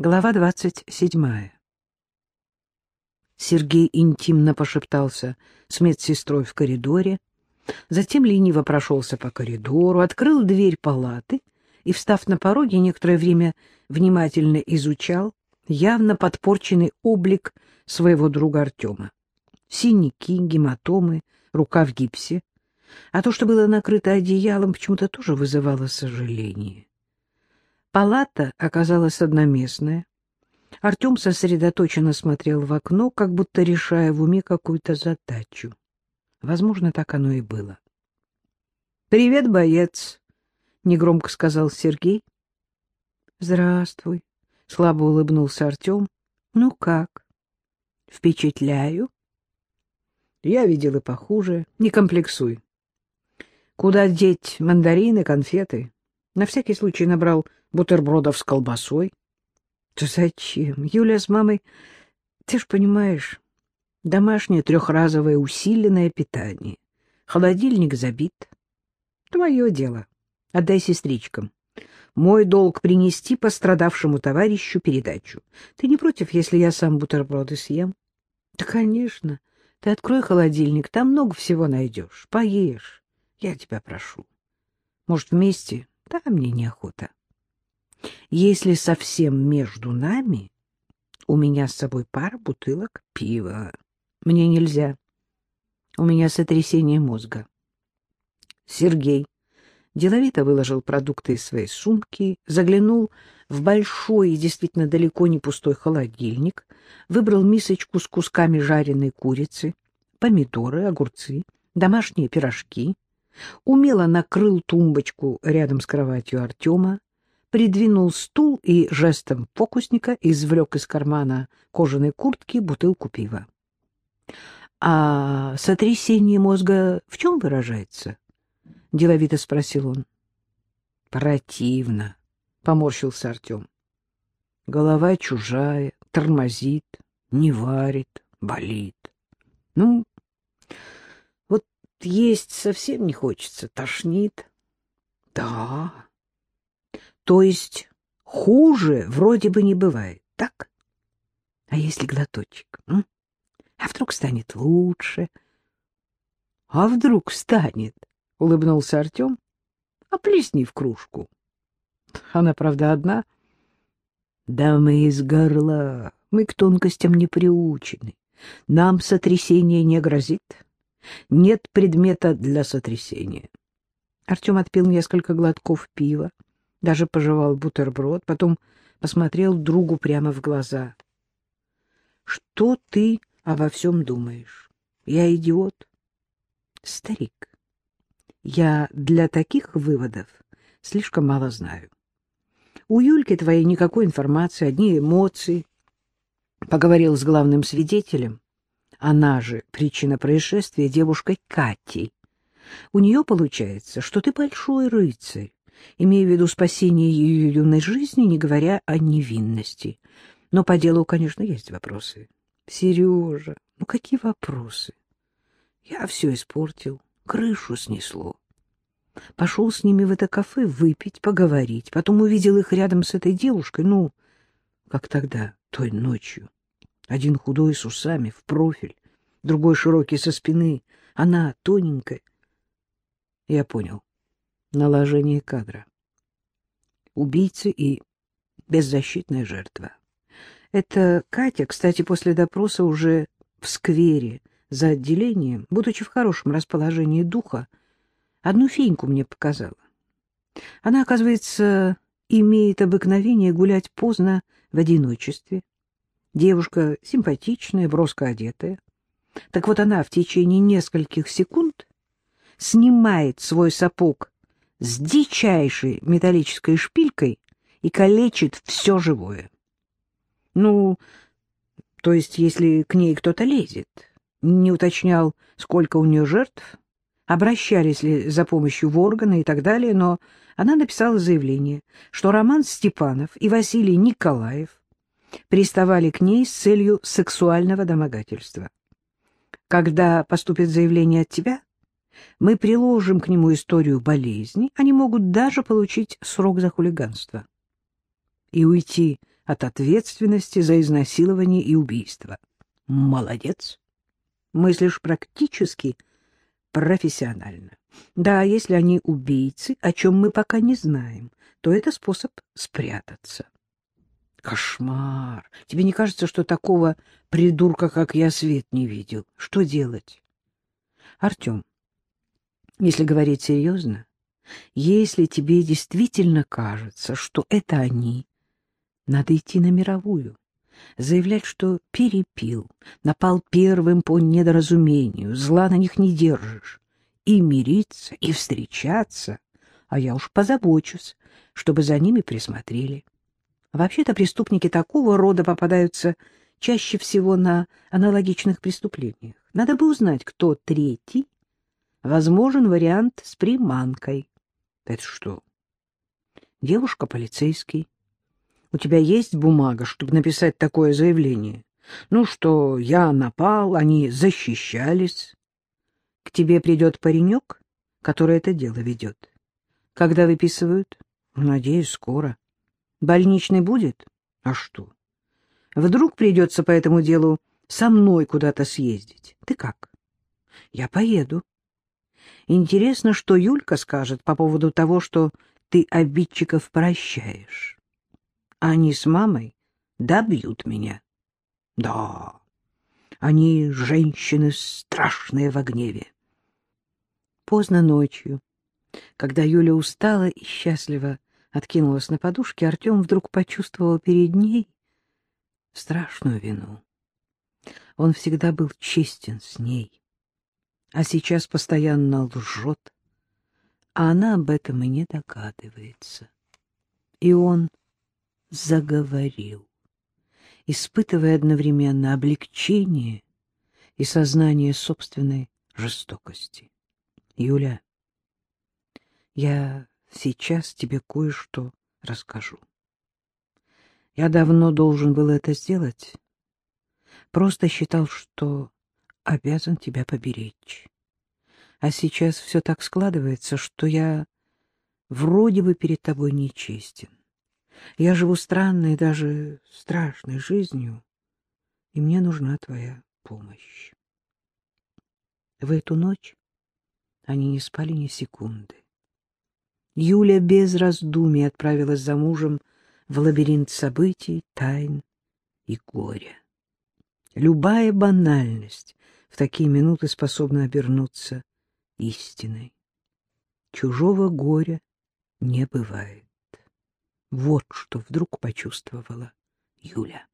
Глава двадцать седьмая. Сергей интимно пошептался с медсестрой в коридоре, затем лениво прошелся по коридору, открыл дверь палаты и, встав на пороге, некоторое время внимательно изучал явно подпорченный облик своего друга Артема. Синяки, гематомы, рука в гипсе. А то, что было накрыто одеялом, почему-то тоже вызывало сожаление. Палата оказалась одноместная. Артем сосредоточенно смотрел в окно, как будто решая в уме какую-то задачу. Возможно, так оно и было. — Привет, боец! — негромко сказал Сергей. — Здравствуй! — слабо улыбнулся Артем. — Ну как? — Впечатляю? — Я видел и похуже. Не комплексуй. Куда деть мандарины, конфеты? На всякий случай набрал бутербродов с колбасой. — Да зачем? Юля с мамой... Ты ж понимаешь, домашнее трехразовое усиленное питание. Холодильник забит. Твое дело. Отдай сестричкам. Мой долг принести пострадавшему товарищу передачу. Ты не против, если я сам бутерброды съем? Да, конечно. Ты открой холодильник, там много всего найдешь. Поешь. Я тебя прошу. Может, вместе? Да, мне неохота. Если совсем между нами, у меня с собой пара бутылок пива. Мне нельзя. У меня сотрясение мозга. Сергей деловито выложил продукты из своей сумки, заглянул в большой и действительно далеко не пустой холодильник, выбрал мисочку с кусками жареной курицы, помидоры, огурцы, домашние пирожки, умело накрыл тумбочку рядом с кроватью Артема, придвинул стул и жестом фокусника извлек из кармана кожаной куртки бутылку пива. — А сотрясение мозга в чем выражается? — деловито спросил он. — Противно, — поморщился Артем. — Голова чужая, тормозит, не варит, болит. Ну, вот есть совсем не хочется, тошнит. — Да, то есть хуже вроде бы не бывает, так? А если глоточек? М? А вдруг станет лучше? — А вдруг станет? — улыбнулся Артем. — А плесни в кружку. Она, правда, одна. Да мы из горла, мы к тонкостям не приучены. Нам сотрясение не грозит. Нет предмета для сотрясения. Артем отпил несколько глотков пива даже пожевал бутерброд, потом посмотрел другу прямо в глаза. — Что ты обо всем думаешь? Я идиот? — Старик, я для таких выводов слишком мало знаю. У Юльки твоей никакой информации, одни эмоции. Поговорил с главным свидетелем. Она же причина происшествия девушкой Катей. У нее получается, что ты большой рыцарь, имея в виду спасение ее юной жизни, не говоря о невинности. Но по делу, конечно, есть вопросы. Сережа, ну какие вопросы? Я все испортил, крышу снесло. Пошел с ними в это кафе выпить, поговорить, потом увидел их рядом с этой девушкой, ну, как тогда, той ночью. Один худой с усами, в профиль, другой широкий со спины, она тоненькая. Я понял наложение кадра. Убийцы и беззащитная жертва. Это Катя, кстати, после допроса уже в сквере за отделением, будучи в хорошем расположении духа, одну феньку мне показала. Она, оказывается, имеет обыкновение гулять поздно в одиночестве. Девушка симпатичная, броско одетая. Так вот она в течение нескольких секунд снимает свой сапог с дичайшей металлической шпилькой и калечит все живое. Ну, то есть, если к ней кто-то лезет, не уточнял, сколько у нее жертв, обращались ли за помощью в органы и так далее, но она написала заявление, что Роман Степанов и Василий Николаев приставали к ней с целью сексуального домогательства. Когда поступит заявление от тебя, мы приложим к нему историю болезни, они могут даже получить срок за хулиганство. И уйти от ответственности за изнасилование и убийство. Молодец. Мыслишь практически профессионально. Да, если они убийцы, о чем мы пока не знаем, то это способ спрятаться. Кошмар! Тебе не кажется, что такого придурка, как я, свет не видел? Что делать? Артем, если говорить серьезно, если тебе действительно кажется, что это они, надо идти на мировую, заявлять, что перепил, напал первым по недоразумению, зла на них не держишь, и мириться, и встречаться, а я уж позабочусь, чтобы за ними присмотрели. Вообще-то преступники такого рода попадаются чаще всего на аналогичных преступлениях. Надо бы узнать, кто третий. Возможен вариант с приманкой. Это что? Девушка полицейский. У тебя есть бумага, чтобы написать такое заявление? Ну, что я напал, они защищались. К тебе придет паренек, который это дело ведет. Когда выписывают? Надеюсь, скоро. Больничный будет? А что? Вдруг придется по этому делу со мной куда-то съездить. Ты как? Я поеду. Интересно, что Юлька скажет по поводу того, что ты обидчиков прощаешь. Они с мамой добьют меня. Да, они женщины страшные в гневе. Поздно ночью, когда Юля устала и счастливо откинулась на подушке, Артем вдруг почувствовал перед ней страшную вину. Он всегда был честен с ней, а сейчас постоянно лжет, а она об этом и не догадывается. И он заговорил, испытывая одновременно облегчение и сознание собственной жестокости. Юля, я сейчас тебе кое-что расскажу. Я давно должен был это сделать, просто считал, что обязан тебя поберечь. А сейчас все так складывается, что я вроде бы перед тобой нечестен. Я живу странной, даже страшной жизнью, и мне нужна твоя помощь. В эту ночь они не спали ни секунды. Юля без раздумий отправилась за мужем в лабиринт событий, тайн и горя. Любая банальность такие минуты способна обернуться истиной. Чужого горя не бывает. Вот что вдруг почувствовала Юля.